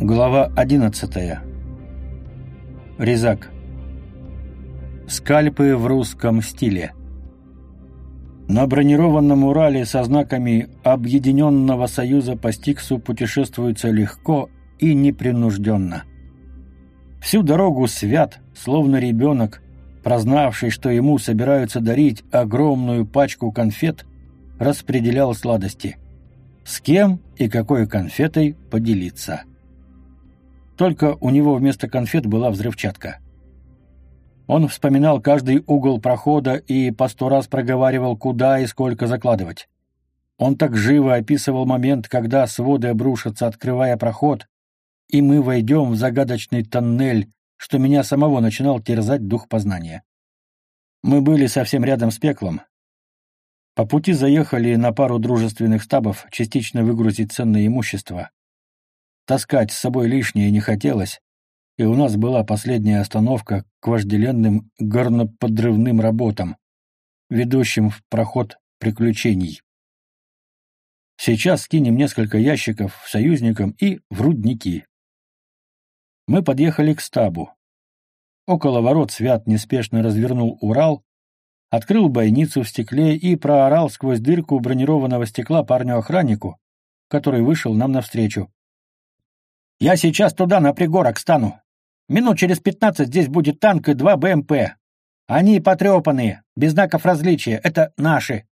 Глава 11. Резак. Скальпы в русском стиле. На бронированном Урале со знаками Объединенного Союза по Стиксу путешествуется легко и непринужденно. Всю дорогу свят, словно ребенок, прознавший, что ему собираются дарить огромную пачку конфет, распределял сладости. С кем и какой конфетой поделиться. Только у него вместо конфет была взрывчатка. Он вспоминал каждый угол прохода и по сто раз проговаривал, куда и сколько закладывать. Он так живо описывал момент, когда своды обрушатся, открывая проход, и мы войдем в загадочный тоннель, что меня самого начинал терзать дух познания. Мы были совсем рядом с пеклом. По пути заехали на пару дружественных стабов частично выгрузить ценное имущество, Таскать с собой лишнее не хотелось, и у нас была последняя остановка к вожделенным горноподрывным работам, ведущим в проход приключений. Сейчас скинем несколько ящиков союзникам и в рудники. Мы подъехали к стабу. Около ворот Свят неспешно развернул Урал, открыл бойницу в стекле и проорал сквозь дырку бронированного стекла парню-охраннику, который вышел нам навстречу. Я сейчас туда на пригорок стану. Минут через пятнадцать здесь будет танк и два БМП. Они потрепанные, без знаков различия. Это наши.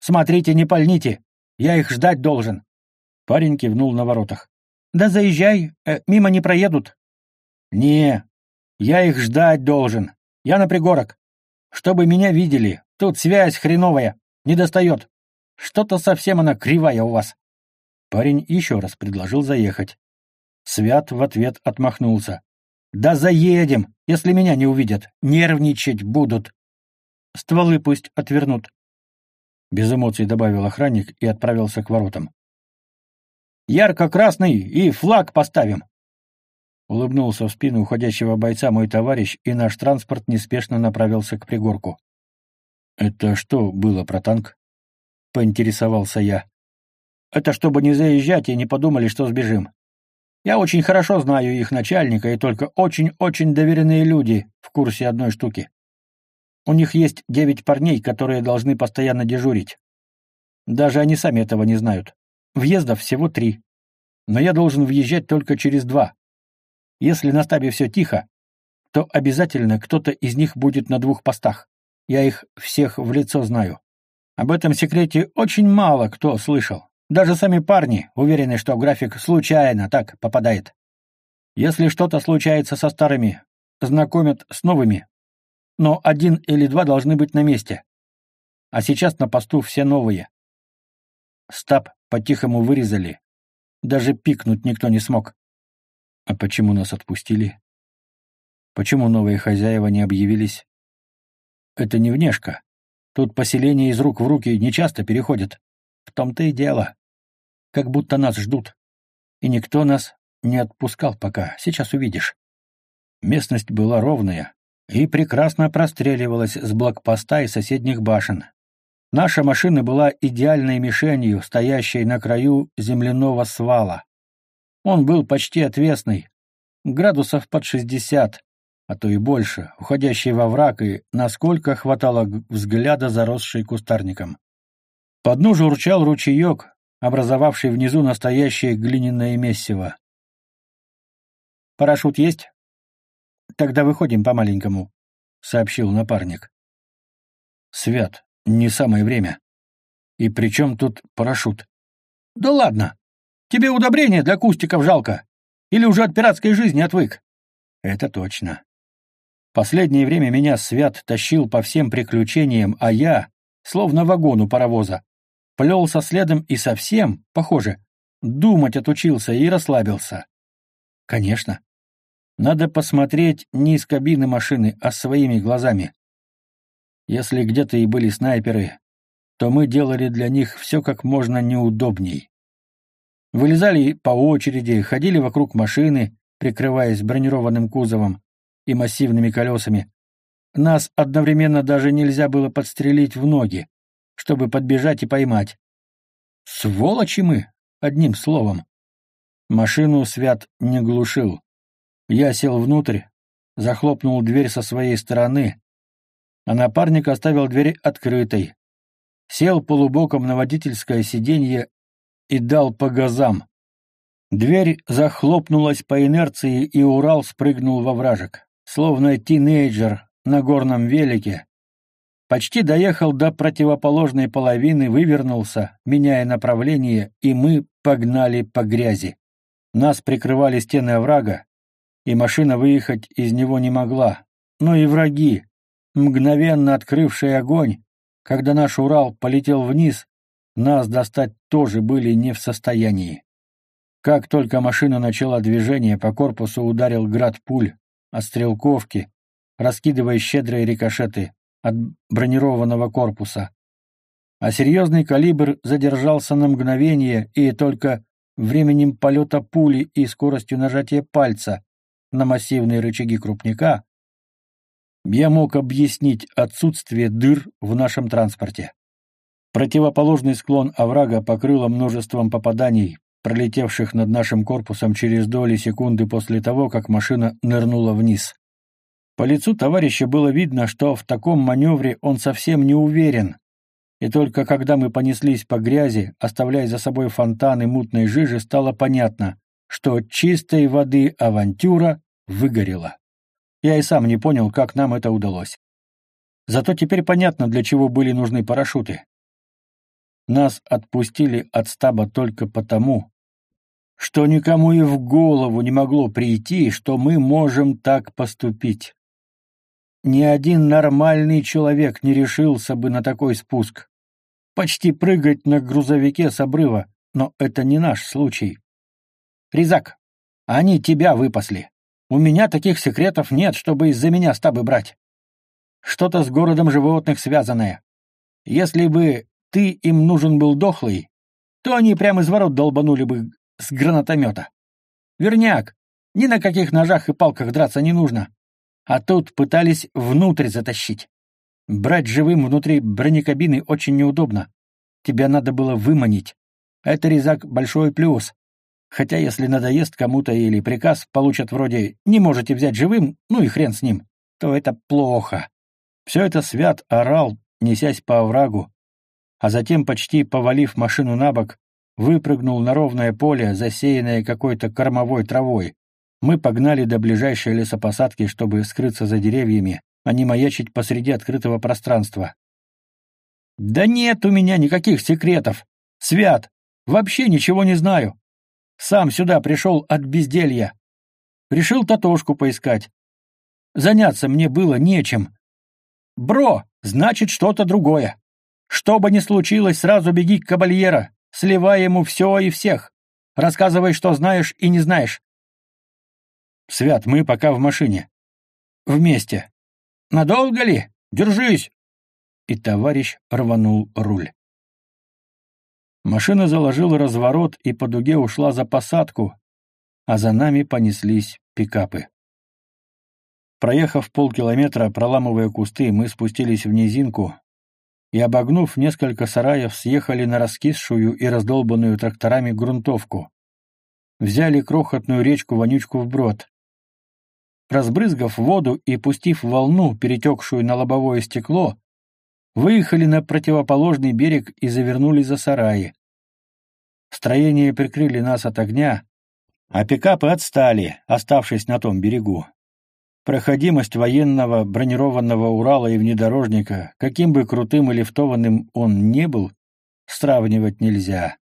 Смотрите, не пальните. Я их ждать должен. Парень кивнул на воротах. Да заезжай, э, мимо не проедут. Не, я их ждать должен. Я на пригорок. Чтобы меня видели. Тут связь хреновая. Не достает. Что-то совсем она кривая у вас. Парень еще раз предложил заехать. Свят в ответ отмахнулся. «Да заедем, если меня не увидят. Нервничать будут. Стволы пусть отвернут». Без эмоций добавил охранник и отправился к воротам. «Ярко-красный и флаг поставим!» Улыбнулся в спину уходящего бойца мой товарищ, и наш транспорт неспешно направился к пригорку. «Это что было про танк?» — поинтересовался я. «Это чтобы не заезжать и не подумали, что сбежим. Я очень хорошо знаю их начальника, и только очень-очень доверенные люди в курсе одной штуки. У них есть девять парней, которые должны постоянно дежурить. Даже они сами этого не знают. Въездов всего три. Но я должен въезжать только через два. Если на стабе все тихо, то обязательно кто-то из них будет на двух постах. Я их всех в лицо знаю. Об этом секрете очень мало кто слышал. Даже сами парни уверены, что график случайно так попадает. Если что-то случается со старыми, знакомят с новыми. Но один или два должны быть на месте. А сейчас на посту все новые. Стаб по-тихому вырезали. Даже пикнуть никто не смог. А почему нас отпустили? Почему новые хозяева не объявились? Это не внешка. Тут поселение из рук в руки нечасто переходит. В том-то и дело. Как будто нас ждут. И никто нас не отпускал пока, сейчас увидишь. Местность была ровная и прекрасно простреливалась с блокпоста и соседних башен. Наша машина была идеальной мишенью, стоящей на краю земляного свала. Он был почти отвесный, градусов под шестьдесят, а то и больше, уходящий во враг и насколько хватало взгляда, заросший кустарником. Под дну журчал ручеек, образовавший внизу настоящее глиняное месиво. «Парашют есть?» «Тогда выходим по-маленькому», — сообщил напарник. «Свят, не самое время. И при чем тут парашют?» «Да ладно! Тебе удобрения для кустиков жалко. Или уже от пиратской жизни отвык?» «Это точно. Последнее время меня Свят тащил по всем приключениям, а я, словно вагон у паровоза, плелся следом и совсем, похоже, думать отучился и расслабился. Конечно. Надо посмотреть не из кабины машины, а своими глазами. Если где-то и были снайперы, то мы делали для них все как можно неудобней. Вылезали по очереди, ходили вокруг машины, прикрываясь бронированным кузовом и массивными колесами. Нас одновременно даже нельзя было подстрелить в ноги чтобы подбежать и поймать. Сволочи мы, одним словом. Машину Свят не глушил. Я сел внутрь, захлопнул дверь со своей стороны, а напарник оставил дверь открытой. Сел полубоком на водительское сиденье и дал по газам. Дверь захлопнулась по инерции, и Урал спрыгнул во вражек. Словно тинейджер на горном велике, Почти доехал до противоположной половины, вывернулся, меняя направление, и мы погнали по грязи. Нас прикрывали стены оврага, и машина выехать из него не могла. Но и враги, мгновенно открывшие огонь, когда наш Урал полетел вниз, нас достать тоже были не в состоянии. Как только машина начала движение, по корпусу ударил град пуль, от стрелковки, раскидывая щедрые рикошеты от бронированного корпуса. А серьезный калибр задержался на мгновение, и только временем полета пули и скоростью нажатия пальца на массивные рычаги крупника я мог объяснить отсутствие дыр в нашем транспорте. Противоположный склон оврага покрыло множеством попаданий, пролетевших над нашим корпусом через доли секунды после того, как машина нырнула вниз. По лицу товарища было видно, что в таком маневре он совсем не уверен, и только когда мы понеслись по грязи, оставляя за собой фонтаны мутной жижи, стало понятно, что чистой воды авантюра выгорела. Я и сам не понял, как нам это удалось. Зато теперь понятно, для чего были нужны парашюты. Нас отпустили от стаба только потому, что никому и в голову не могло прийти, что мы можем так поступить. Ни один нормальный человек не решился бы на такой спуск. Почти прыгать на грузовике с обрыва, но это не наш случай. Резак, они тебя выпасли. У меня таких секретов нет, чтобы из-за меня стабы брать. Что-то с городом животных связанное. Если бы ты им нужен был дохлый, то они прямо из ворот долбанули бы с гранатомета. Верняк, ни на каких ножах и палках драться не нужно а тут пытались внутрь затащить. Брать живым внутри бронекабины очень неудобно. Тебя надо было выманить. Это резак большой плюс. Хотя если надоест кому-то или приказ получат вроде «не можете взять живым, ну и хрен с ним», то это плохо. Все это Свят орал, несясь по оврагу, а затем, почти повалив машину на бок, выпрыгнул на ровное поле, засеянное какой-то кормовой травой. Мы погнали до ближайшей лесопосадки, чтобы скрыться за деревьями, а не маячить посреди открытого пространства. «Да нет у меня никаких секретов! Свят! Вообще ничего не знаю! Сам сюда пришел от безделья. Решил Татошку поискать. Заняться мне было нечем. Бро, значит, что-то другое. Что бы ни случилось, сразу беги к кабальера, сливай ему все и всех. Рассказывай, что знаешь и не знаешь. Свят, мы пока в машине. Вместе. Надолго ли? Держись!» И товарищ рванул руль. Машина заложила разворот и по дуге ушла за посадку, а за нами понеслись пикапы. Проехав полкилометра, проламывая кусты, мы спустились в низинку и, обогнув несколько сараев, съехали на раскисшую и раздолбанную тракторами грунтовку. Взяли крохотную речку-вонючку вброд. Разбрызгав воду и пустив волну, перетекшую на лобовое стекло, выехали на противоположный берег и завернули за сараи. Строения прикрыли нас от огня, а пикапы отстали, оставшись на том берегу. Проходимость военного бронированного Урала и внедорожника, каким бы крутым и лифтованным он не был, сравнивать нельзя.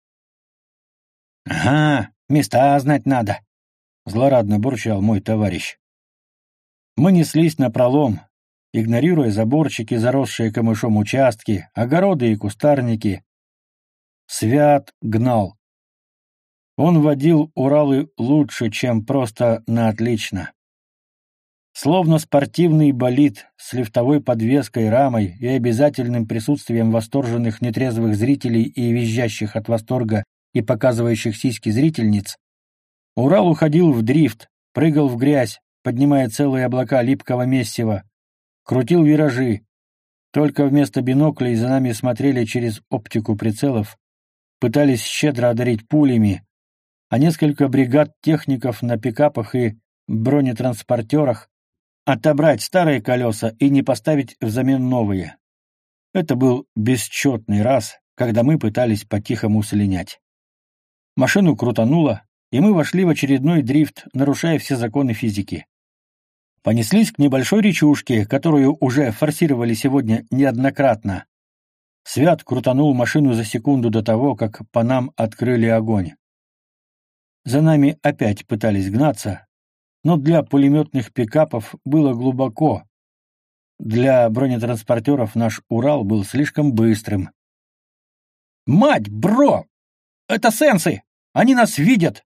«Ага, места знать надо», — злорадно бурчал мой товарищ. Мы неслись на пролом, игнорируя заборчики, заросшие камышом участки, огороды и кустарники. Свят гнал. Он водил Уралы лучше, чем просто на отлично. Словно спортивный болид с лифтовой подвеской, рамой и обязательным присутствием восторженных нетрезвых зрителей и визжащих от восторга и показывающих сиськи зрительниц, Урал уходил в дрифт, прыгал в грязь, поднимая целые облака липкого мессива, крутил виражи. Только вместо биноклей за нами смотрели через оптику прицелов, пытались щедро одарить пулями, а несколько бригад техников на пикапах и бронетранспортерах отобрать старые колеса и не поставить взамен новые. Это был бесчетный раз, когда мы пытались по-тихому слинять. Машину крутануло, и мы вошли в очередной дрифт, нарушая все законы физики. Понеслись к небольшой речушке, которую уже форсировали сегодня неоднократно. Свят крутанул машину за секунду до того, как по нам открыли огонь. За нами опять пытались гнаться, но для пулеметных пикапов было глубоко. Для бронетранспортеров наш Урал был слишком быстрым. «Мать, бро! Это сенсы! Они нас видят!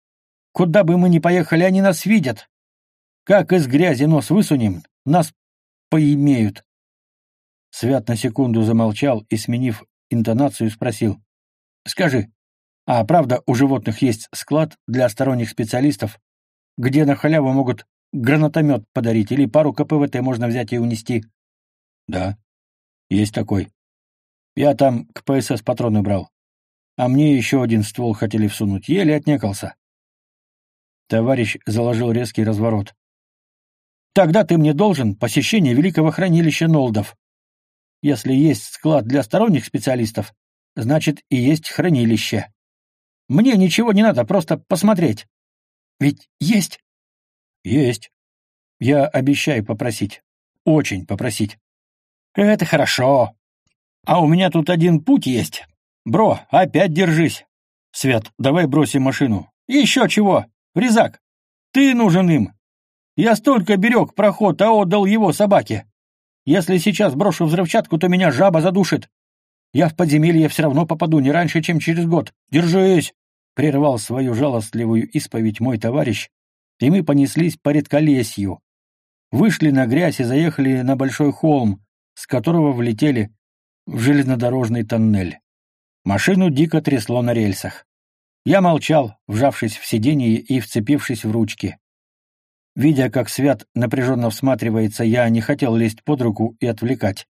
Куда бы мы ни поехали, они нас видят! Как из грязи нос высунем, нас поимеют!» Свят на секунду замолчал и, сменив интонацию, спросил. «Скажи, а правда у животных есть склад для сторонних специалистов, где на халяву могут гранатомет подарить или пару КПВТ можно взять и унести?» «Да, есть такой. Я там к ПСС патроны брал. А мне еще один ствол хотели всунуть, еле отнекался». Товарищ заложил резкий разворот. «Тогда ты мне должен посещение великого хранилища Нолдов. Если есть склад для сторонних специалистов, значит и есть хранилище. Мне ничего не надо, просто посмотреть. Ведь есть? Есть. Я обещаю попросить. Очень попросить. Это хорошо. А у меня тут один путь есть. Бро, опять держись. Свят, давай бросим машину. Еще чего? Резак, ты нужен им. Я столько берег проход, а отдал его собаке. Если сейчас брошу взрывчатку, то меня жаба задушит. Я в подземелье все равно попаду не раньше, чем через год. Держись!» Прервал свою жалостливую исповедь мой товарищ, и мы понеслись по редколесью. Вышли на грязь и заехали на большой холм, с которого влетели в железнодорожный тоннель. Машину дико трясло на рельсах. Я молчал, вжавшись в сиденье и вцепившись в ручки. Видя, как Свят напряженно всматривается, я не хотел лезть под руку и отвлекать.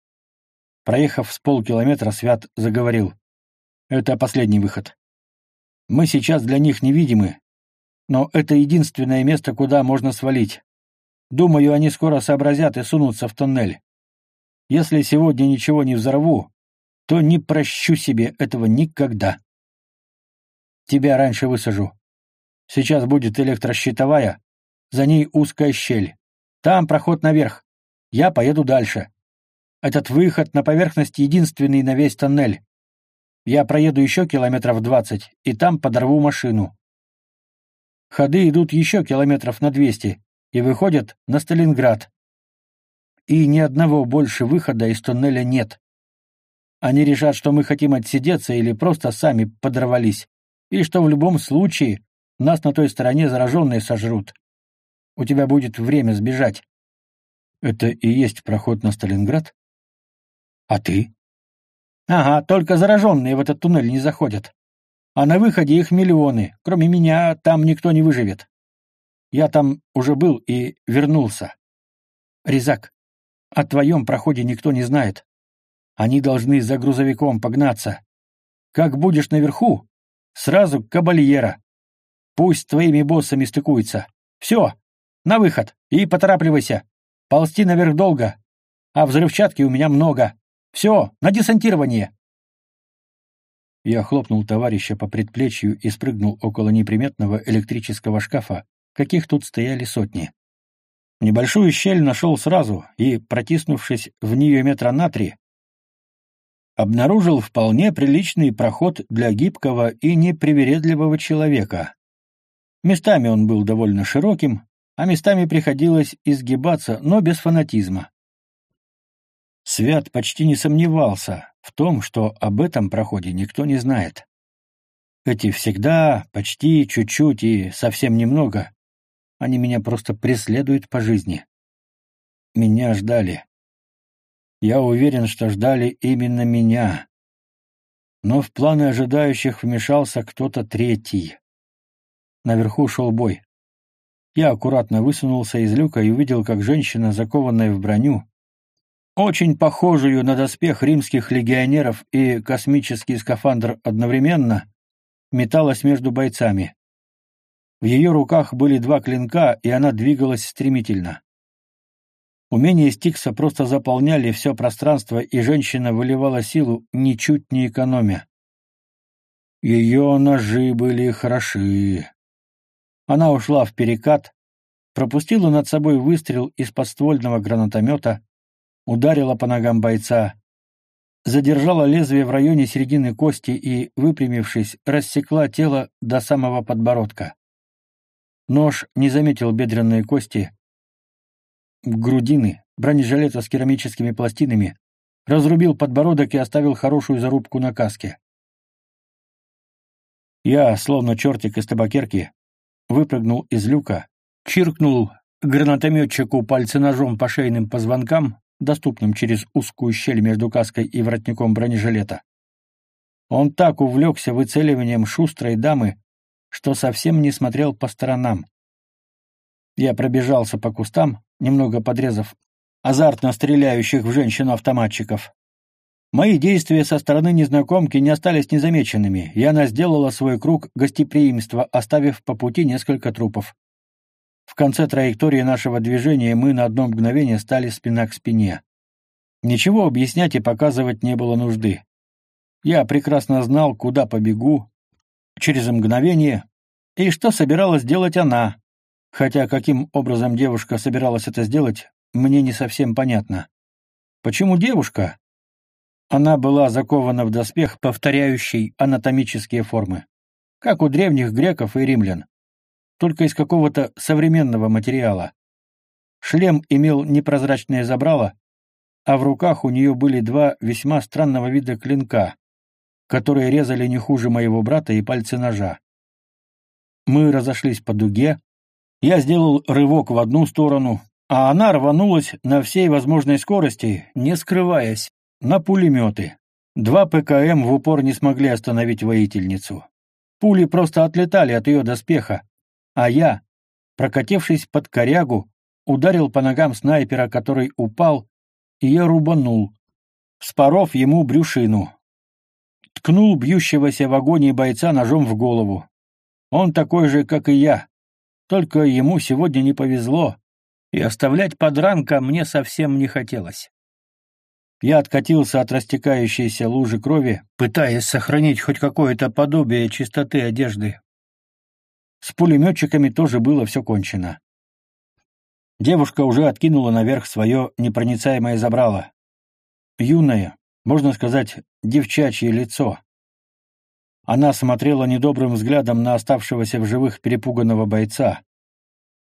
Проехав с полкилометра, Свят заговорил. «Это последний выход. Мы сейчас для них невидимы, но это единственное место, куда можно свалить. Думаю, они скоро сообразят и сунутся в тоннель. Если сегодня ничего не взорву, то не прощу себе этого никогда. Тебя раньше высажу. Сейчас будет электрощитовая, за ней узкая щель. Там проход наверх. Я поеду дальше. Этот выход на поверхность единственный на весь тоннель. Я проеду еще километров двадцать, и там подорву машину. Ходы идут еще километров на двести и выходят на Сталинград. И ни одного больше выхода из тоннеля нет. Они решат, что мы хотим отсидеться или просто сами подорвались, и что в любом случае нас на той стороне зараженные сожрут у тебя будет время сбежать. Это и есть проход на Сталинград? А ты? Ага, только зараженные в этот туннель не заходят. А на выходе их миллионы. Кроме меня, там никто не выживет. Я там уже был и вернулся. Резак, о твоем проходе никто не знает. Они должны за грузовиком погнаться. Как будешь наверху, сразу к кабальера. Пусть с твоими боссами стыкуются. Все, на выход! И поторапливайся! Ползти наверх долго, а взрывчатки у меня много. Все, на десантирование!» Я хлопнул товарища по предплечью и спрыгнул около неприметного электрического шкафа, каких тут стояли сотни. Небольшую щель нашел сразу и, протиснувшись в нее метра на три, обнаружил вполне приличный проход для гибкого и непривередливого человека. Местами он был довольно широким, а местами приходилось изгибаться, но без фанатизма. Свят почти не сомневался в том, что об этом проходе никто не знает. Эти всегда, почти, чуть-чуть и совсем немного, они меня просто преследуют по жизни. Меня ждали. Я уверен, что ждали именно меня. Но в планы ожидающих вмешался кто-то третий. Наверху шел бой. Я аккуратно высунулся из люка и увидел, как женщина, закованная в броню, очень похожую на доспех римских легионеров и космический скафандр одновременно, металась между бойцами. В ее руках были два клинка, и она двигалась стремительно. Умения Стикса просто заполняли все пространство, и женщина выливала силу, ничуть не экономя. Ее ножи были хороши. Она ушла в перекат, пропустила над собой выстрел из подствольного гранатомета, ударила по ногам бойца, задержала лезвие в районе середины кости и, выпрямившись, рассекла тело до самого подбородка. Нож не заметил бедренные кости, грудины, бронежилета с керамическими пластинами, разрубил подбородок и оставил хорошую зарубку на каске. Я, словно чертик из табакерки, выпрыгнул из люка, чиркнул гранатометчику пальцы ножом по шейным позвонкам, доступным через узкую щель между каской и воротником бронежилета. Он так увлекся выцеливанием шустрой дамы, что совсем не смотрел по сторонам. Я пробежался по кустам, немного подрезав азартно стреляющих в женщину автоматчиков. Мои действия со стороны незнакомки не остались незамеченными, и она сделала свой круг гостеприимства, оставив по пути несколько трупов. В конце траектории нашего движения мы на одно мгновение стали спина к спине. Ничего объяснять и показывать не было нужды. Я прекрасно знал, куда побегу, через мгновение, и что собиралась делать она, хотя каким образом девушка собиралась это сделать, мне не совсем понятно. Почему девушка? Она была закована в доспех, повторяющий анатомические формы, как у древних греков и римлян, только из какого-то современного материала. Шлем имел непрозрачное забрало, а в руках у нее были два весьма странного вида клинка, которые резали не хуже моего брата и пальцы ножа. Мы разошлись по дуге. Я сделал рывок в одну сторону, а она рванулась на всей возможной скорости, не скрываясь, на пулеметы. Два ПКМ в упор не смогли остановить воительницу. Пули просто отлетали от ее доспеха, а я, прокатившись под корягу, ударил по ногам снайпера, который упал, и я рубанул, вспоров ему брюшину ткнул бьющегося в агонии бойца ножом в голову. Он такой же, как и я, только ему сегодня не повезло, и оставлять подранка мне совсем не хотелось. Я откатился от растекающейся лужи крови, пытаясь сохранить хоть какое-то подобие чистоты одежды. С пулеметчиками тоже было все кончено. Девушка уже откинула наверх свое непроницаемое забрало. Юная, можно сказать, девчачье лицо. Она смотрела недобрым взглядом на оставшегося в живых перепуганного бойца.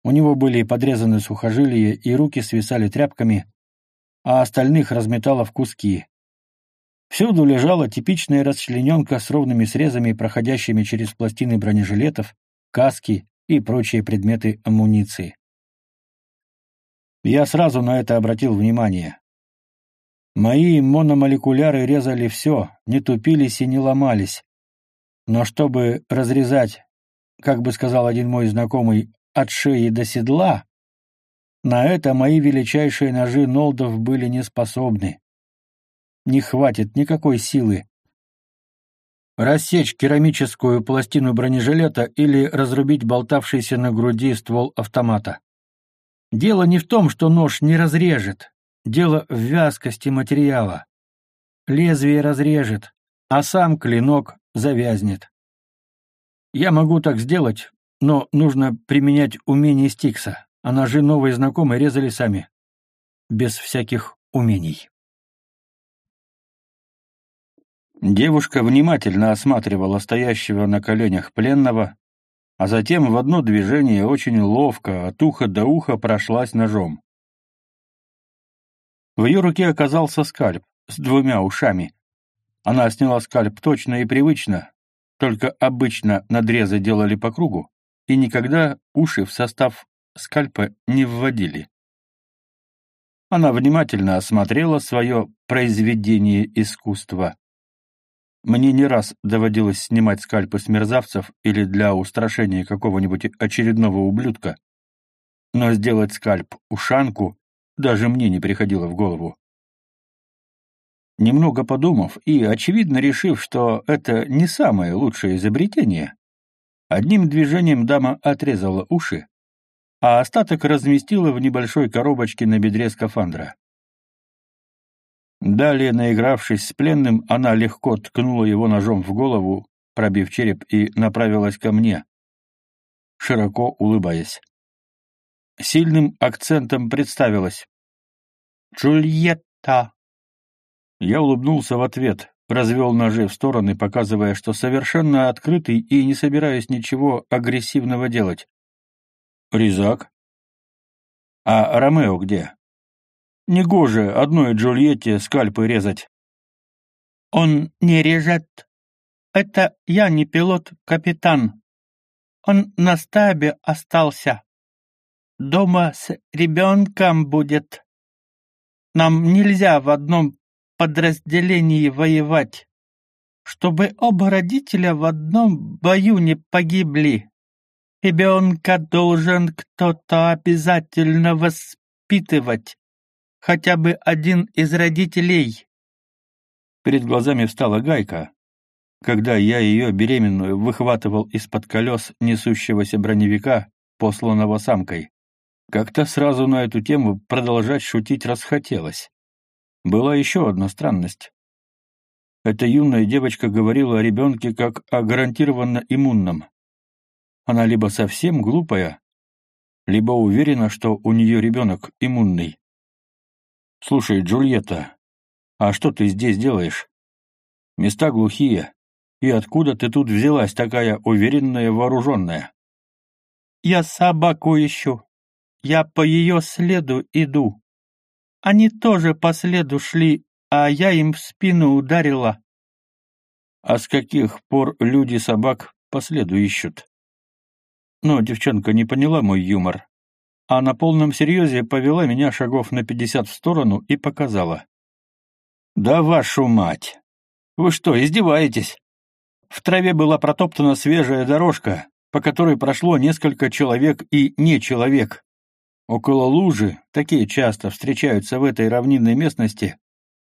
У него были подрезаны сухожилия, и руки свисали тряпками, а остальных разметало в куски. Всюду лежала типичная расчлененка с ровными срезами, проходящими через пластины бронежилетов, каски и прочие предметы амуниции. Я сразу на это обратил внимание. Мои мономолекуляры резали все, не тупились и не ломались. Но чтобы разрезать, как бы сказал один мой знакомый, от шеи до седла, на это мои величайшие ножи Нолдов были не способны. Не хватит никакой силы. Рассечь керамическую пластину бронежилета или разрубить болтавшийся на груди ствол автомата. Дело не в том, что нож не разрежет, Дело в вязкости материала. Лезвие разрежет, а сам клинок завязнет. Я могу так сделать, но нужно применять умение Стикса, а ножи новые знакомые резали сами. Без всяких умений. Девушка внимательно осматривала стоящего на коленях пленного, а затем в одно движение очень ловко от уха до уха прошлась ножом. В ее руке оказался скальп с двумя ушами. Она сняла скальп точно и привычно, только обычно надрезы делали по кругу, и никогда уши в состав скальпа не вводили. Она внимательно осмотрела свое произведение искусства. Мне не раз доводилось снимать скальпы с мерзавцев или для устрашения какого-нибудь очередного ублюдка, но сделать скальп-ушанку даже мне не приходило в голову. Немного подумав и, очевидно, решив, что это не самое лучшее изобретение, Одним движением дама отрезала уши, а остаток разместила в небольшой коробочке на бедре скафандра. Далее, наигравшись с пленным, она легко ткнула его ножом в голову, пробив череп, и направилась ко мне, широко улыбаясь. Сильным акцентом представилась. «Джульетта!» Я улыбнулся в ответ, развел ножи в стороны, показывая, что совершенно открытый и не собираюсь ничего агрессивного делать. Резак. А Ромео где? Негоже одной Джульетте скальпы резать. Он не режет. Это я не пилот, капитан. Он на стабе остался. Дома с ребенком будет. Нам нельзя в одном подразделении воевать, чтобы оба родителя в одном бою не погибли. Ребенка должен кто-то обязательно воспитывать, хотя бы один из родителей. Перед глазами встала гайка, когда я ее беременную выхватывал из-под колес несущегося броневика, посланного самкой. Как-то сразу на эту тему продолжать шутить расхотелось. Была еще одна странность. Эта юная девочка говорила о ребенке как о гарантированно иммунном. Она либо совсем глупая, либо уверена, что у нее ребенок иммунный. «Слушай, Джульетта, а что ты здесь делаешь? Места глухие. И откуда ты тут взялась такая уверенная вооруженная?» «Я собаку ищу. Я по ее следу иду. Они тоже по следу шли, а я им в спину ударила». «А с каких пор люди собак по следу ищут?» Но девчонка не поняла мой юмор, а на полном серьезе повела меня шагов на пятьдесят в сторону и показала. «Да вашу мать! Вы что, издеваетесь?» В траве была протоптана свежая дорожка, по которой прошло несколько человек и не человек. Около лужи, такие часто встречаются в этой равнинной местности,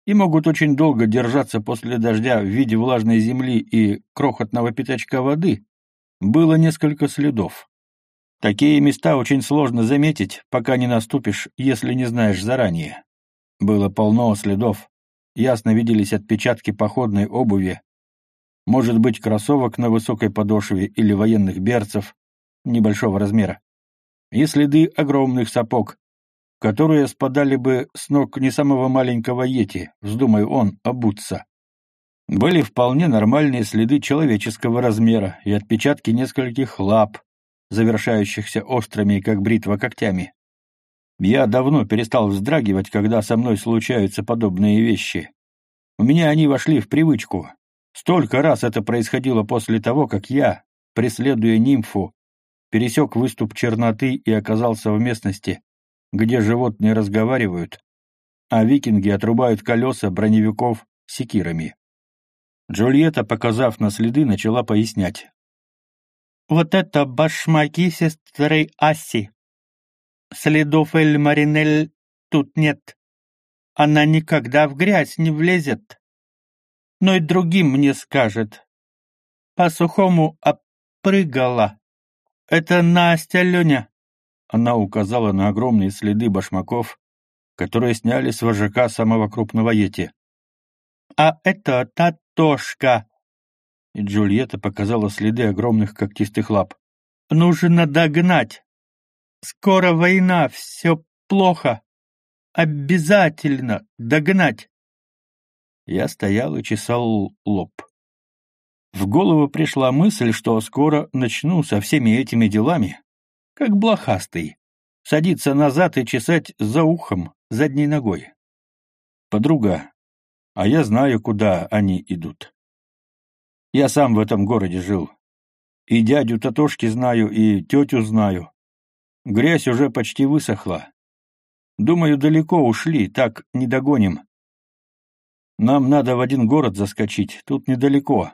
и могут очень долго держаться после дождя в виде влажной земли и крохотного пятачка воды, было несколько следов. Такие места очень сложно заметить, пока не наступишь, если не знаешь заранее. Было полно следов. Ясно виделись отпечатки походной обуви. Может быть, кроссовок на высокой подошве или военных берцев небольшого размера. И следы огромных сапог, которые спадали бы с ног не самого маленького йети, вздумай он обуться. Были вполне нормальные следы человеческого размера и отпечатки нескольких лап, завершающихся острыми, как бритва, когтями. Я давно перестал вздрагивать, когда со мной случаются подобные вещи. У меня они вошли в привычку. Столько раз это происходило после того, как я, преследуя нимфу, пересек выступ черноты и оказался в местности, где животные разговаривают, а викинги отрубают колеса броневиков секирами. Джульетта, показав на следы, начала пояснять. «Вот это башмаки сестры Асси. Следов Эль Маринель тут нет. Она никогда в грязь не влезет. Но и другим мне скажет. По-сухому опрыгала. Это Настя Леня». Она указала на огромные следы башмаков, которые сняли с вожака самого крупного йети. «А это Татошка!» И Джульетта показала следы огромных когтистых лап. «Нужно догнать! Скоро война, все плохо! Обязательно догнать!» Я стоял и чесал лоб. В голову пришла мысль, что скоро начну со всеми этими делами, как блохастый, садиться назад и чесать за ухом, задней ногой. Подруга, а я знаю, куда они идут. Я сам в этом городе жил. И дядю Татошки знаю, и тетю знаю. Грязь уже почти высохла. Думаю, далеко ушли, так не догоним. Нам надо в один город заскочить, тут недалеко.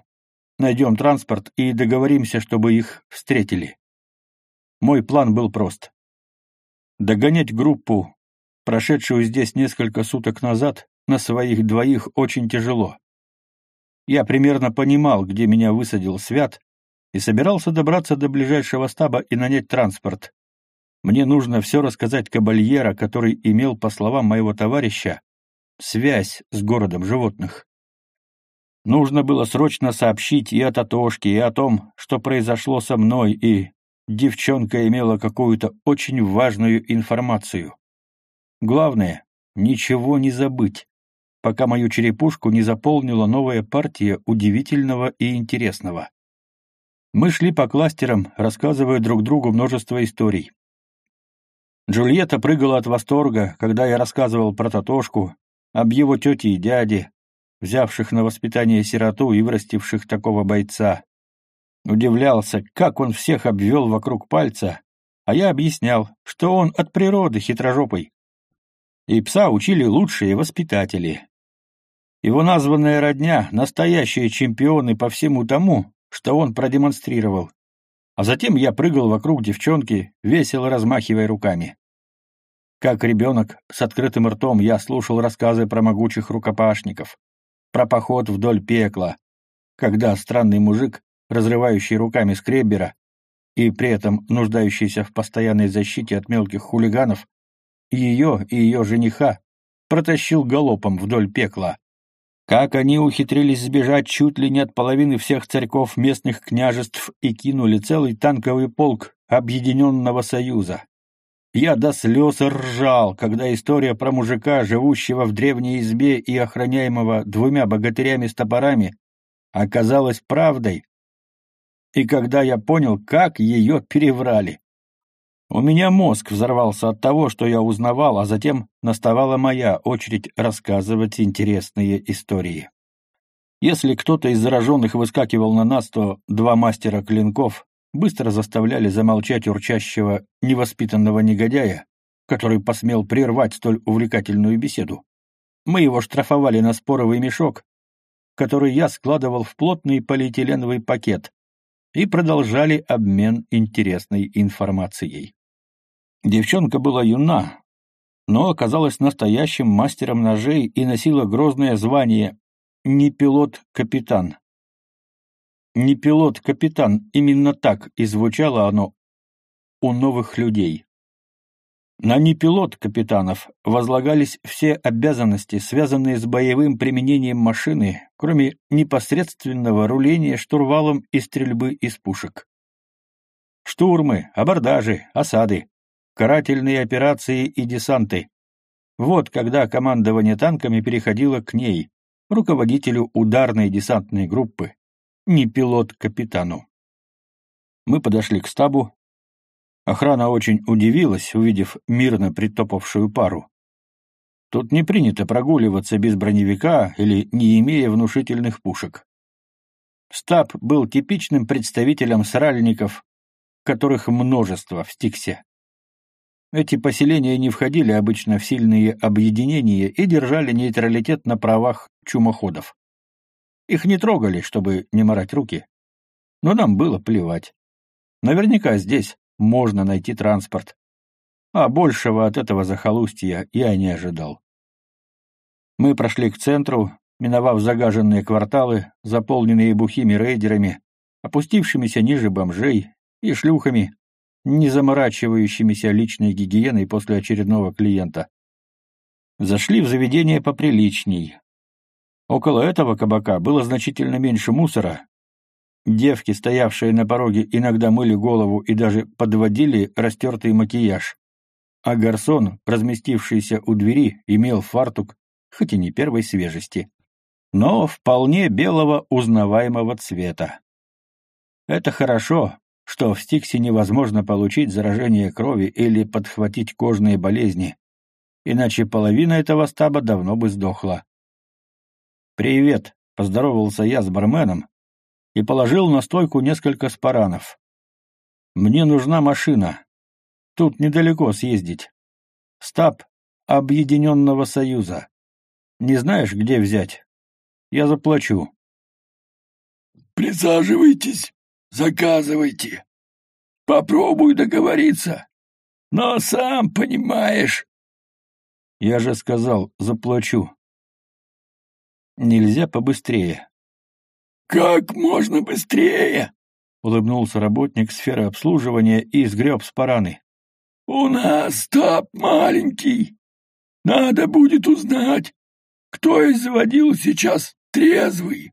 Найдем транспорт и договоримся, чтобы их встретили. Мой план был прост. Догонять группу, прошедшую здесь несколько суток назад, на своих двоих очень тяжело. Я примерно понимал, где меня высадил Свят, и собирался добраться до ближайшего стаба и нанять транспорт. Мне нужно все рассказать Кабальера, который имел, по словам моего товарища, связь с городом животных. Нужно было срочно сообщить и о Татошке, и о том, что произошло со мной, и девчонка имела какую-то очень важную информацию. Главное, ничего не забыть, пока мою черепушку не заполнила новая партия удивительного и интересного. Мы шли по кластерам, рассказывая друг другу множество историй. Джульетта прыгала от восторга, когда я рассказывал про Татошку, об его тете и дяде, взявших на воспитание сироту и вырастивших такого бойца. Удивлялся, как он всех обвел вокруг пальца, а я объяснял, что он от природы хитрожопый. И пса учили лучшие воспитатели. Его названная родня — настоящие чемпионы по всему тому, что он продемонстрировал. А затем я прыгал вокруг девчонки, весело размахивая руками. Как ребенок с открытым ртом я слушал рассказы про могучих рукопашников, про поход вдоль пекла, когда странный мужик, разрывающий руками скреббера и при этом нуждающийся в постоянной защите от мелких хулиганов, ее и ее жениха протащил галопом вдоль пекла. Как они ухитрились сбежать чуть ли не от половины всех царьков местных княжеств и кинули целый танковый полк Объединенного Союза. Я до слез ржал, когда история про мужика, живущего в древней избе и охраняемого двумя богатырями с топорами, оказалась правдой, и когда я понял, как ее переврали. У меня мозг взорвался от того, что я узнавал, а затем наставала моя очередь рассказывать интересные истории. Если кто-то из зараженных выскакивал на нас, то два мастера клинков быстро заставляли замолчать урчащего невоспитанного негодяя, который посмел прервать столь увлекательную беседу. Мы его штрафовали на споровый мешок, который я складывал в плотный полиэтиленовый пакет, и продолжали обмен интересной информацией. Девчонка была юна, но оказалась настоящим мастером ножей и носила грозное звание «не пилот-капитан». Не пилот-капитан, именно так и звучало оно у новых людей. На непилот-капитанов возлагались все обязанности, связанные с боевым применением машины, кроме непосредственного руления штурвалом и стрельбы из пушек. Штурмы, абордажи, осады, карательные операции и десанты. Вот когда командование танками переходило к ней, руководителю ударной десантной группы не пилот-капитану. Мы подошли к стабу. Охрана очень удивилась, увидев мирно притопавшую пару. Тут не принято прогуливаться без броневика или не имея внушительных пушек. Стаб был типичным представителем сральников, которых множество в Стиксе. Эти поселения не входили обычно в сильные объединения и держали нейтралитет на правах чумоходов. Их не трогали, чтобы не морать руки. Но нам было плевать. Наверняка здесь можно найти транспорт. А большего от этого захолустья я не ожидал. Мы прошли к центру, миновав загаженные кварталы, заполненные бухими рейдерами, опустившимися ниже бомжей и шлюхами, не заморачивающимися личной гигиеной после очередного клиента. Зашли в заведение поприличней, Около этого кабака было значительно меньше мусора. Девки, стоявшие на пороге, иногда мыли голову и даже подводили растертый макияж. А гарсон, разместившийся у двери, имел фартук, хоть и не первой свежести, но вполне белого узнаваемого цвета. Это хорошо, что в Стиксе невозможно получить заражение крови или подхватить кожные болезни, иначе половина этого стаба давно бы сдохла. «Привет», — поздоровался я с барменом и положил на стойку несколько спаранов. «Мне нужна машина. Тут недалеко съездить. Стаб Объединенного Союза. Не знаешь, где взять? Я заплачу». «Присаживайтесь, заказывайте. Попробуй договориться. Но сам понимаешь...» «Я же сказал, заплачу. Нельзя побыстрее. Как можно быстрее? — улыбнулся работник сферы обслуживания и сгреб с параны. «У нас стаб маленький. Надо будет узнать, кто из заводил сейчас трезвый».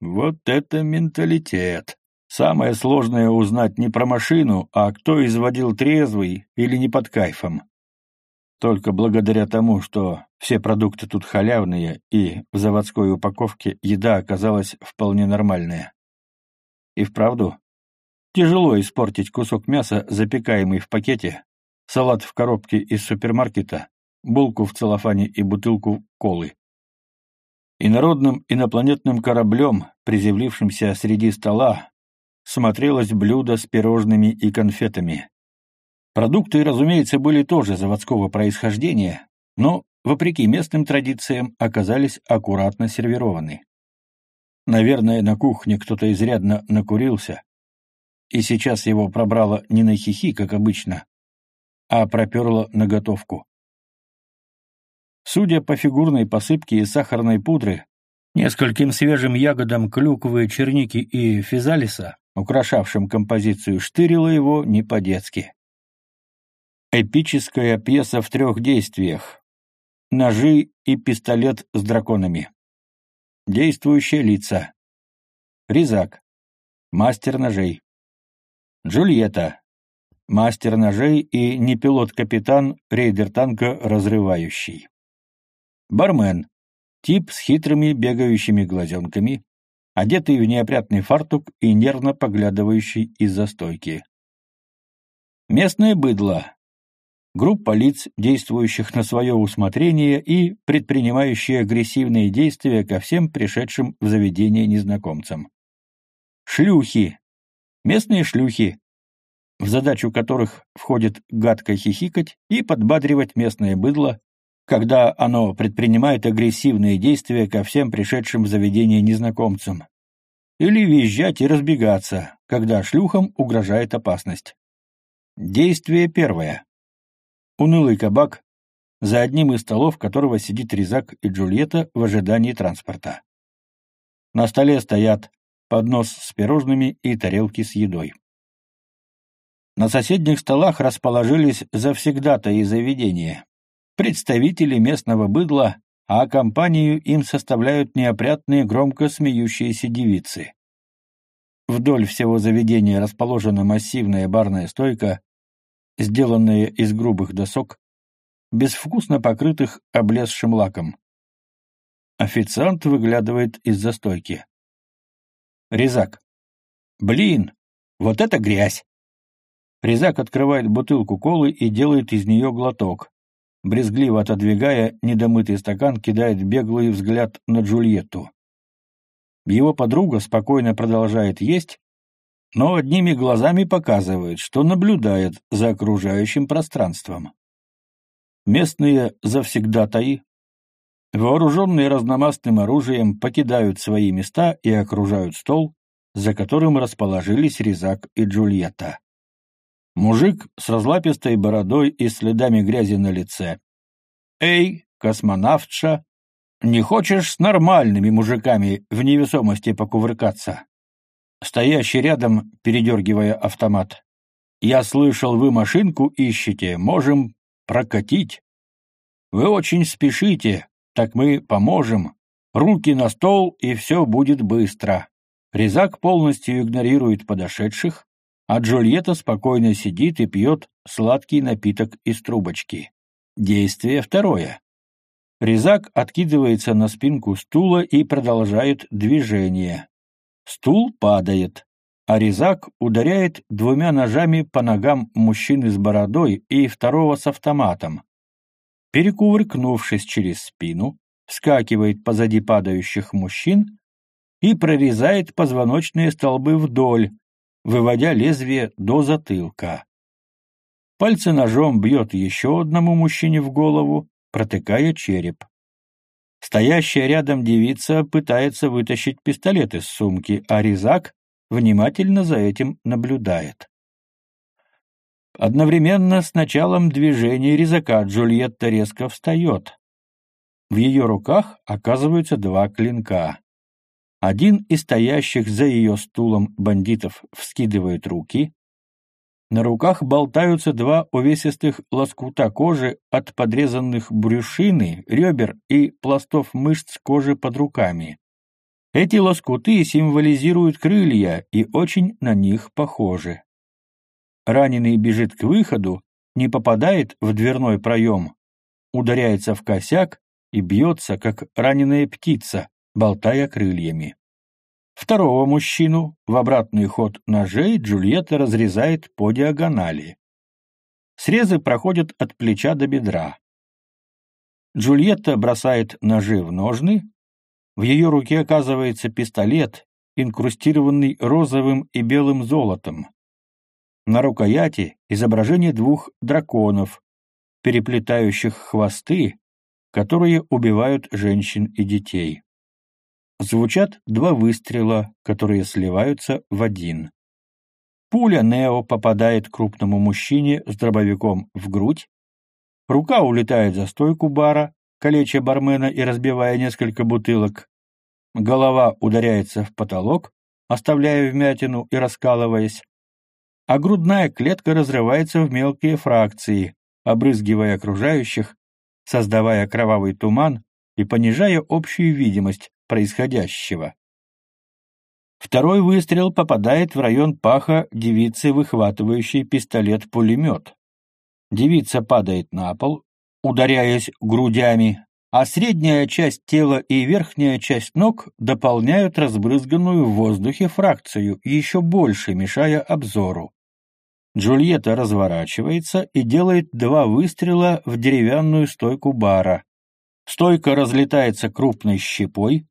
Вот это менталитет. Самое сложное узнать не про машину, а кто изводил трезвый или не под кайфом. Только благодаря тому, что все продукты тут халявные и в заводской упаковке еда оказалась вполне нормальная. И вправду, тяжело испортить кусок мяса, запекаемый в пакете, салат в коробке из супермаркета, булку в целлофане и бутылку колы. Инородным инопланетным кораблем, приземлившимся среди стола, смотрелось блюдо с пирожными и конфетами. Продукты, разумеется, были тоже заводского происхождения, но, вопреки местным традициям, оказались аккуратно сервированы. Наверное, на кухне кто-то изрядно накурился, и сейчас его пробрало не на хихи, как обычно, а проперло на готовку. Судя по фигурной посыпке из сахарной пудры, нескольким свежим ягодам клюквы, черники и физалиса, украшавшим композицию, штырило его не по-детски. Эпическая пьеса в трех действиях. Ножи и пистолет с драконами. Действующие лица. Ризак. Мастер ножей. Джульетта. Мастер ножей и непилот-капитан рейдер-танка разрывающий. Бармен. Тип с хитрыми бегающими глазенками, одетый в неопрятный фартук и нервно поглядывающий из-за стойки. Местное быдло. Группа лиц, действующих на свое усмотрение и предпринимающие агрессивные действия ко всем пришедшим в заведение незнакомцам. Шлюхи. Местные шлюхи, в задачу которых входит гадко хихикать и подбадривать местное быдло, когда оно предпринимает агрессивные действия ко всем пришедшим в заведение незнакомцам, или визжать и разбегаться, когда шлюхам угрожает опасность. Действие первое. Унылый кабак, за одним из столов которого сидит Резак и Джульетта в ожидании транспорта. На столе стоят поднос с пирожными и тарелки с едой. На соседних столах расположились завсегдатаи заведения, представители местного быдла, а компанию им составляют неопрятные громко смеющиеся девицы. Вдоль всего заведения расположена массивная барная стойка, сделанная из грубых досок, безвкусно покрытых облезшим лаком. Официант выглядывает из-за стойки. Резак. «Блин, вот это грязь!» Резак открывает бутылку колы и делает из нее глоток, брезгливо отодвигая недомытый стакан, кидает беглый взгляд на Джульетту. Его подруга спокойно продолжает есть, но одними глазами показывает, что наблюдает за окружающим пространством. Местные завсегдатаи, вооруженные разномастным оружием, покидают свои места и окружают стол, за которым расположились Резак и Джульетта. Мужик с разлапистой бородой и следами грязи на лице. «Эй, космонавтша, не хочешь с нормальными мужиками в невесомости покувыркаться?» Стоящий рядом, передергивая автомат. «Я слышал, вы машинку ищете, можем прокатить. Вы очень спешите, так мы поможем. Руки на стол, и все будет быстро». Резак полностью игнорирует подошедших, а Джульетта спокойно сидит и пьет сладкий напиток из трубочки. Действие второе. Резак откидывается на спинку стула и продолжает движение. Стул падает, а Резак ударяет двумя ножами по ногам мужчины с бородой и второго с автоматом. Перекувыркнувшись через спину, вскакивает позади падающих мужчин и прорезает позвоночные столбы вдоль, выводя лезвие до затылка. Пальцы ножом бьет еще одному мужчине в голову, протыкая череп. Стоящая рядом девица пытается вытащить пистолет из сумки, а Резак внимательно за этим наблюдает. Одновременно с началом движения резака Джульетта резко встает. В ее руках оказываются два клинка. Один из стоящих за ее стулом бандитов вскидывает руки. На руках болтаются два увесистых лоскута кожи от подрезанных брюшины, ребер и пластов мышц кожи под руками. Эти лоскуты символизируют крылья и очень на них похожи. Раненый бежит к выходу, не попадает в дверной проем, ударяется в косяк и бьется, как раненая птица, болтая крыльями. Второго мужчину в обратный ход ножей Джульетта разрезает по диагонали. Срезы проходят от плеча до бедра. Джульетта бросает ножи в ножны. В ее руке оказывается пистолет, инкрустированный розовым и белым золотом. На рукояти изображение двух драконов, переплетающих хвосты, которые убивают женщин и детей. Звучат два выстрела, которые сливаются в один. Пуля Нео попадает крупному мужчине с дробовиком в грудь. Рука улетает за стойку бара, калеча бармена и разбивая несколько бутылок. Голова ударяется в потолок, оставляя вмятину и раскалываясь. А грудная клетка разрывается в мелкие фракции, обрызгивая окружающих, создавая кровавый туман и понижая общую видимость происходящего. Второй выстрел попадает в район паха девицы, выхватывающей пистолет-пулемет. Девица падает на пол, ударяясь грудями, а средняя часть тела и верхняя часть ног дополняют разбрызганную в воздухе фракцию, еще больше мешая обзору. Джульетта разворачивается и делает два выстрела в деревянную стойку бара. Стойка разлетается крупной щепой,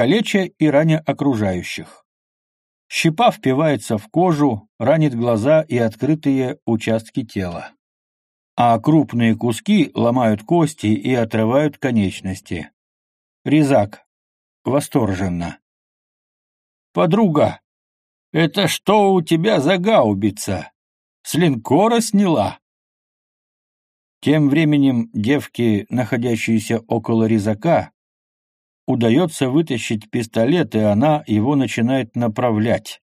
калеча и раня окружающих. Щепа впивается в кожу, ранит глаза и открытые участки тела. А крупные куски ломают кости и отрывают конечности. Резак. Восторженно. «Подруга, это что у тебя за гаубица? С линкора сняла?» Тем временем девки, находящиеся около резака, удается вытащить пистолет, и она его начинает направлять.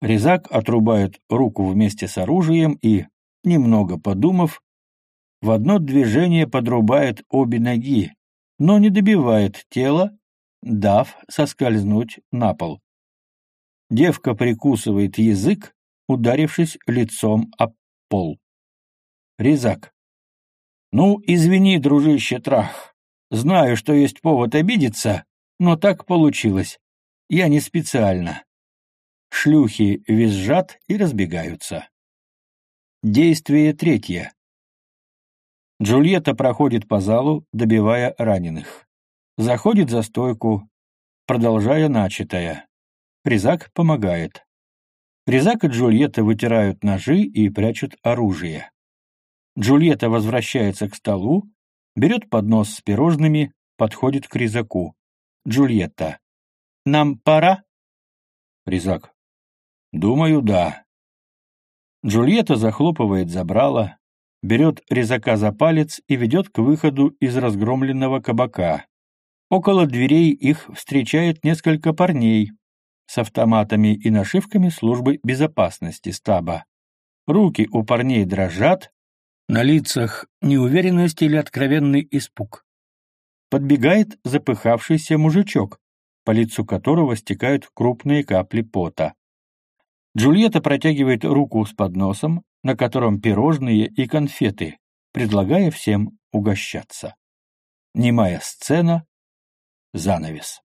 Резак отрубает руку вместе с оружием и, немного подумав, в одно движение подрубает обе ноги, но не добивает тело, дав соскользнуть на пол. Девка прикусывает язык, ударившись лицом об пол. Резак. «Ну, извини, дружище Трах, Знаю, что есть повод обидеться, но так получилось. Я не специально. Шлюхи визжат и разбегаются. Действие третье. Джульетта проходит по залу, добивая раненых. Заходит за стойку, продолжая начатое. Резак помогает. Резак и Джульетта вытирают ножи и прячут оружие. Джульетта возвращается к столу, берет поднос с пирожными, подходит к резаку. Джульетта. «Нам пора?» Резак. «Думаю, да». Джульетта захлопывает забрало, берет резака за палец и ведет к выходу из разгромленного кабака. Около дверей их встречает несколько парней с автоматами и нашивками службы безопасности стаба. Руки у парней дрожат, на лицах неуверенность или откровенный испуг. Подбегает запыхавшийся мужичок, по лицу которого стекают крупные капли пота. Джульетта протягивает руку с подносом, на котором пирожные и конфеты, предлагая всем угощаться. Немая сцена, занавес.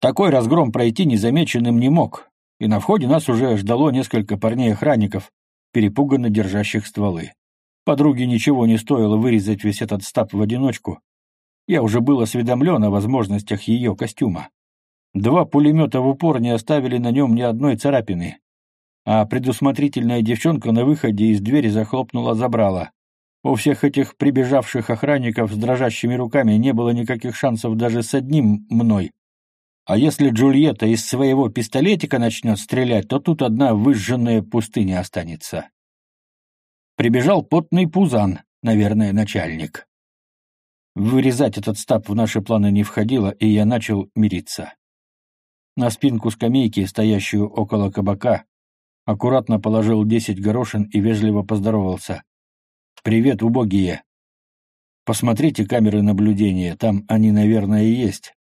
Такой разгром пройти незамеченным не мог, и на входе нас уже ждало несколько парней-охранников, перепуганно держащих стволы. Подруге ничего не стоило вырезать весь этот стаб в одиночку. Я уже был осведомлен о возможностях ее костюма. Два пулемета в упор не оставили на нем ни одной царапины. А предусмотрительная девчонка на выходе из двери захлопнула забрала. У всех этих прибежавших охранников с дрожащими руками не было никаких шансов даже с одним мной. А если Джульетта из своего пистолетика начнет стрелять, то тут одна выжженная пустыня останется. Прибежал потный пузан, наверное, начальник. Вырезать этот стаб в наши планы не входило, и я начал мириться. На спинку скамейки, стоящую около кабака, аккуратно положил десять горошин и вежливо поздоровался. «Привет, убогие! Посмотрите камеры наблюдения, там они, наверное, и есть.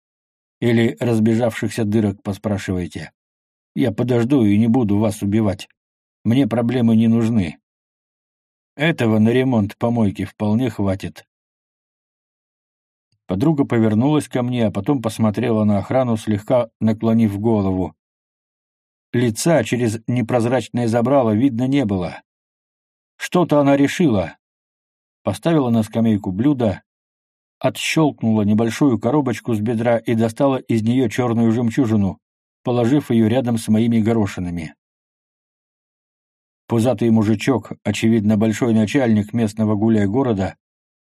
Или разбежавшихся дырок поспрашивайте. Я подожду и не буду вас убивать. Мне проблемы не нужны. Этого на ремонт помойки вполне хватит. Подруга повернулась ко мне, а потом посмотрела на охрану, слегка наклонив голову. Лица через непрозрачное забрало видно не было. Что-то она решила. Поставила на скамейку блюдо, отщелкнула небольшую коробочку с бедра и достала из нее черную жемчужину, положив ее рядом с моими горошинами. Пузатый мужичок, очевидно большой начальник местного гуляя города,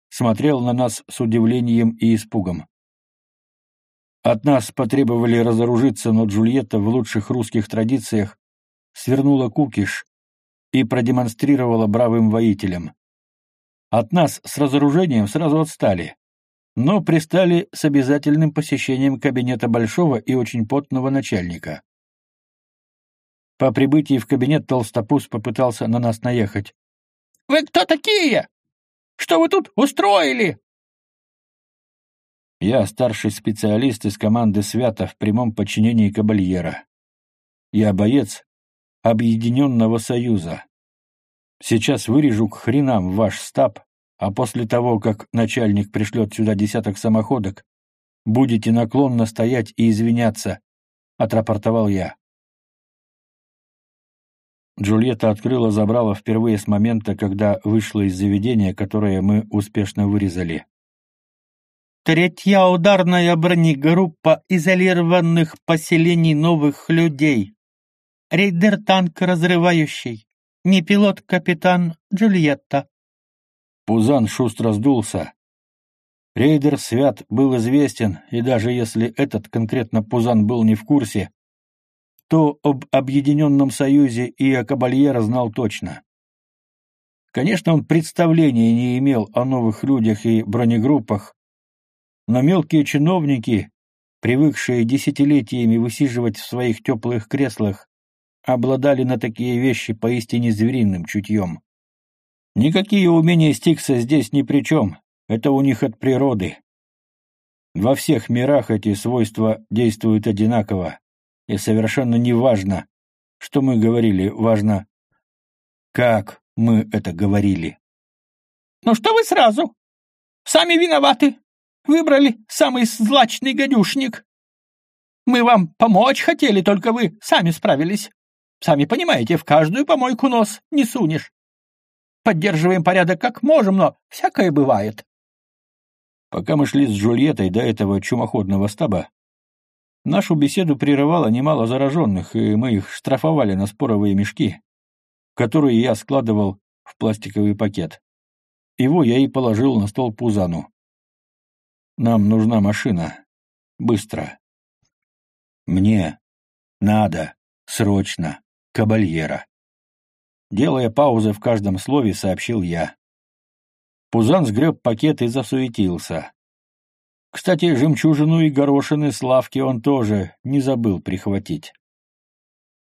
смотрел на нас с удивлением и испугом. От нас потребовали разоружиться, но Джульетта в лучших русских традициях свернула кукиш и продемонстрировала бравым воителям. От нас с разоружением сразу отстали, но пристали с обязательным посещением кабинета большого и очень потного начальника. По прибытии в кабинет Толстопуз попытался на нас наехать. «Вы кто такие?» Что вы тут устроили?» Я старший специалист из команды «Свято» в прямом подчинении Кабальера. Я боец Объединенного Союза. Сейчас вырежу к хренам ваш стаб, а после того, как начальник пришлет сюда десяток самоходок, будете наклонно стоять и извиняться, — отрапортовал я. Джульетта открыла забрала впервые с момента, когда вышла из заведения, которое мы успешно вырезали. Третья ударная бронегруппа изолированных поселений новых людей. Рейдер-танк разрывающий. Не пилот-капитан Джульетта. Пузан шустро сдулся. Рейдер Свят был известен, и даже если этот конкретно Пузан был не в курсе, то об Объединенном Союзе и о Кабальера знал точно. Конечно, он представления не имел о новых людях и бронегруппах, но мелкие чиновники, привыкшие десятилетиями высиживать в своих теплых креслах, обладали на такие вещи поистине звериным чутьем. Никакие умения Стикса здесь ни при чем, это у них от природы. Во всех мирах эти свойства действуют одинаково. И совершенно не важно, что мы говорили, важно, как мы это говорили. «Ну что вы сразу? Сами виноваты. Выбрали самый злачный гадюшник. Мы вам помочь хотели, только вы сами справились. Сами понимаете, в каждую помойку нос не сунешь. Поддерживаем порядок как можем, но всякое бывает». Пока мы шли с Джульеттой до этого чумоходного стаба, Нашу беседу прерывало немало зараженных, и мы их штрафовали на споровые мешки, которые я складывал в пластиковый пакет. Его я и положил на стол Пузану. «Нам нужна машина. Быстро. Мне надо, срочно, кабальера». Делая паузы в каждом слове, сообщил я. Пузан сгреб пакет и засуетился. Кстати, жемчужину и горошины Славки он тоже не забыл прихватить.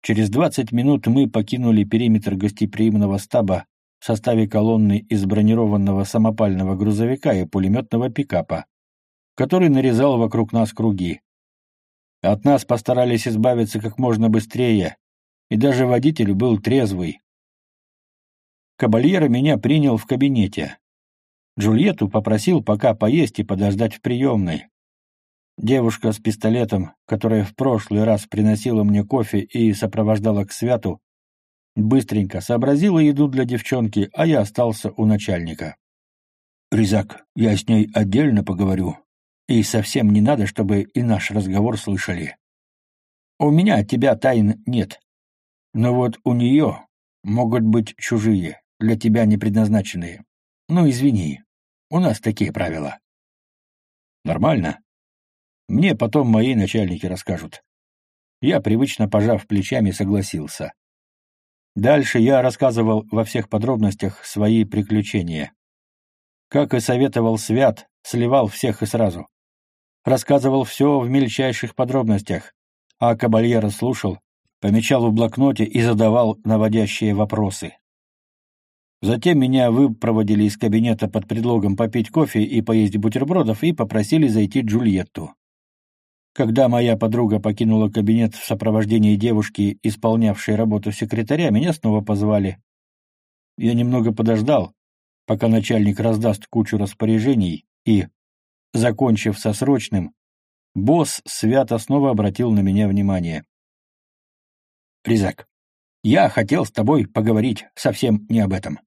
Через двадцать минут мы покинули периметр гостеприимного стаба в составе колонны из бронированного самопального грузовика и пулеметного пикапа, который нарезал вокруг нас круги. От нас постарались избавиться как можно быстрее, и даже водитель был трезвый. Кабальера меня принял в кабинете. Джульетту попросил пока поесть и подождать в приемной. Девушка с пистолетом, которая в прошлый раз приносила мне кофе и сопровождала к святу, быстренько сообразила еду для девчонки, а я остался у начальника. «Резак, я с ней отдельно поговорю, и совсем не надо, чтобы и наш разговор слышали. У меня от тебя тайн нет, но вот у нее могут быть чужие, для тебя не предназначенные. Ну, извини, у нас такие правила. Нормально. Мне потом мои начальники расскажут. Я, привычно пожав плечами, согласился. Дальше я рассказывал во всех подробностях свои приключения. Как и советовал Свят, сливал всех и сразу. Рассказывал все в мельчайших подробностях, а Кабальера слушал, помечал в блокноте и задавал наводящие вопросы. Затем меня выпроводили из кабинета под предлогом попить кофе и поесть бутербродов и попросили зайти Джульетту. Когда моя подруга покинула кабинет в сопровождении девушки, исполнявшей работу секретаря, меня снова позвали. Я немного подождал, пока начальник раздаст кучу распоряжений, и, закончив со срочным, босс свято снова обратил на меня внимание. «Резак, я хотел с тобой поговорить совсем не об этом.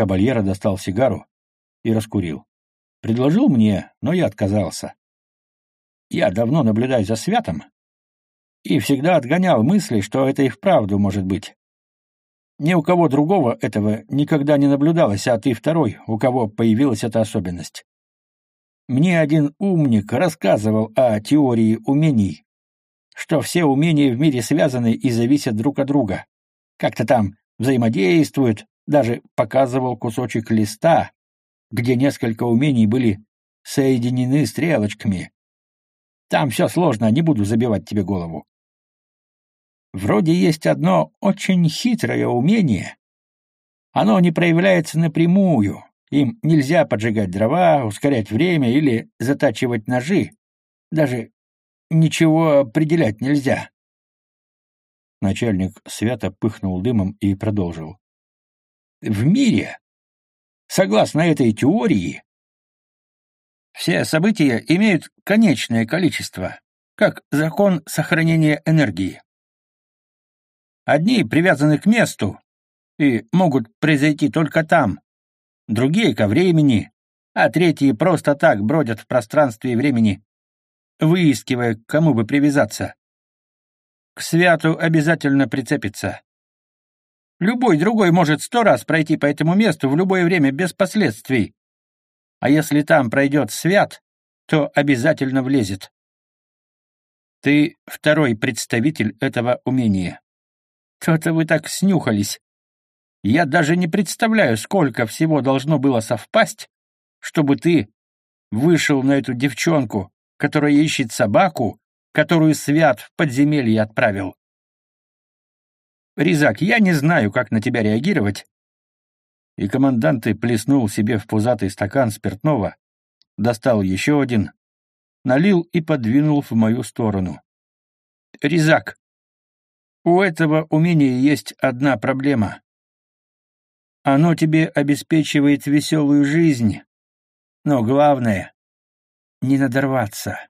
Кабальера достал сигару и раскурил. Предложил мне, но я отказался. Я давно наблюдаю за Святом и всегда отгонял мысли, что это и вправду может быть. Ни у кого другого этого никогда не наблюдалось, а ты второй, у кого появилась эта особенность. Мне один умник рассказывал о теории умений, что все умения в мире связаны и зависят друг от друга. Как-то там взаимодействуют, даже показывал кусочек листа, где несколько умений были соединены стрелочками. Там все сложно, не буду забивать тебе голову. Вроде есть одно очень хитрое умение. Оно не проявляется напрямую. Им нельзя поджигать дрова, ускорять время или затачивать ножи. Даже ничего определять нельзя. Начальник свято пыхнул дымом и продолжил в мире, согласно этой теории, все события имеют конечное количество, как закон сохранения энергии. Одни привязаны к месту и могут произойти только там, другие — ко времени, а третьи просто так бродят в пространстве и времени, выискивая, к кому бы привязаться. К святу обязательно прицепиться. Любой другой может сто раз пройти по этому месту в любое время без последствий. А если там пройдет свят, то обязательно влезет. Ты второй представитель этого умения. То-то вы так снюхались. Я даже не представляю, сколько всего должно было совпасть, чтобы ты вышел на эту девчонку, которая ищет собаку, которую Свят в подземелье отправил. Резак, я не знаю, как на тебя реагировать. И командант плеснул себе в пузатый стакан спиртного, достал еще один, налил и подвинул в мою сторону. Резак, у этого умения есть одна проблема. Оно тебе обеспечивает веселую жизнь, но главное — не надорваться.